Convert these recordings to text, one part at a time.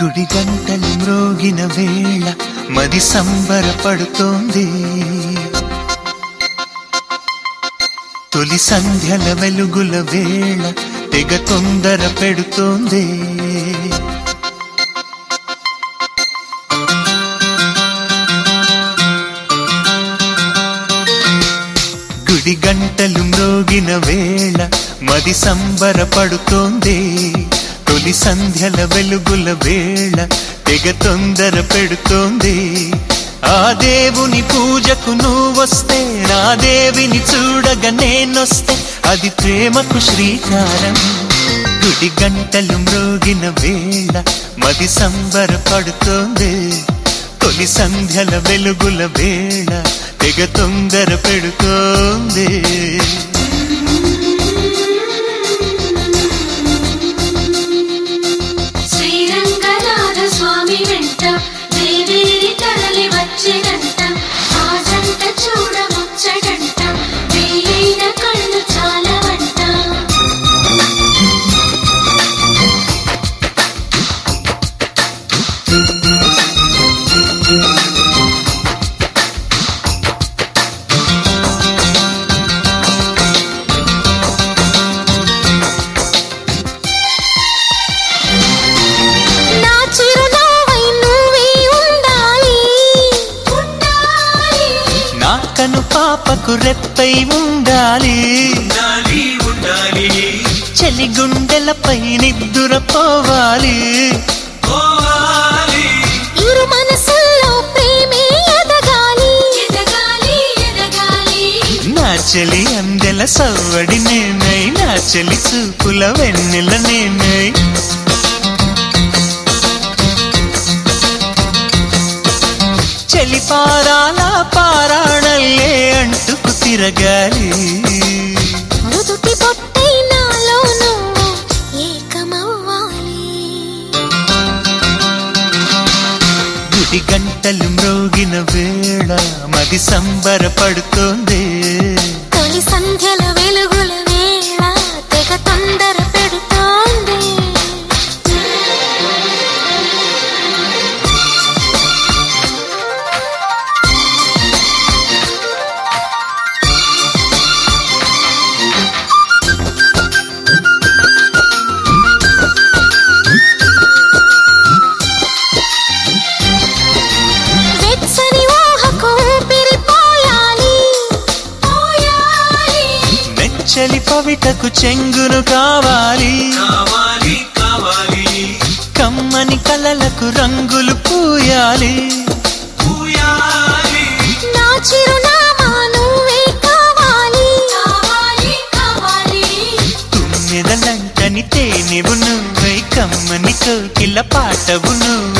కుడి గంటలు మ్రోగిన వేళ మది సంబరపడుతోంది. తొలి సంధ్యల వెలుగుల వేళ తెగ తొందర పెడుతోంది. గుడి గంటలు మ్రోగిన వేళ మది సంబరపడుతోంది. తొలి సంధ్యల వెలుగుల వేళ తెగ తొందర పెడుతోంది. ఆ దేవుని పూజకు నువ్వొస్తే నా దేవిని చూడగా నేనొస్తే అది ప్రేమకు శ్రీకారం. గుడి గంటలు మ్రోగిన వేళ మది సంబర పడుతోంది తొలి సంధ్యల వెలుగుల వేళ తెగ తొందర పెడుతోంది. పాపకు రెప్పై ఉండాలి. ఉండాలి చలి గుండెలపై నిద్దురపోవాలి పోవాలి. ఇరు మనసుల్లో ప్రేమే ఎదగాలి. ఎదగాలి ఎదగాలి. నా చలి అందెల సవ్వడి నేనై నా చలి చూపుల వెన్నెల నేనై. చలి పారాల తిరగాలి మృదుటి పొట్టై ఏకమవ్వాలి. గుడి గంటలు మ్రోగిన వేళ మది సంబరపడుతోంది. మెచ్చలి పవిటకు చెంగును కావాలి. కావాలి కావాలి. కమ్మని కలలకు రంగులు పూయాలి. పూయాలి. నా చిరునామా నువ్వే కావాలి. కావాలి కావాలి. తుమ్మెదలంటని తేనెవు నువ్వై కమ్మని కోకిల పాటవు నువ్వై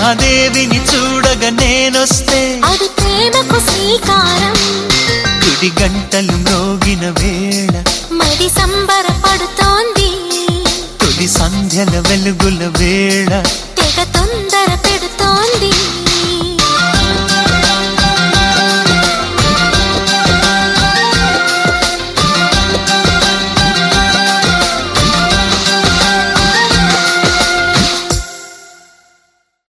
నా దేవిని చూడగా నేనొస్తే అది ప్రేమకు శ్రీకారం గుడి గంటలు మ్రోగిన వేళ మది సంబరపడుతోంది. తొలి సంధ్యల వెలుగుల వేళ తెగ తొందర పెడుతోంది.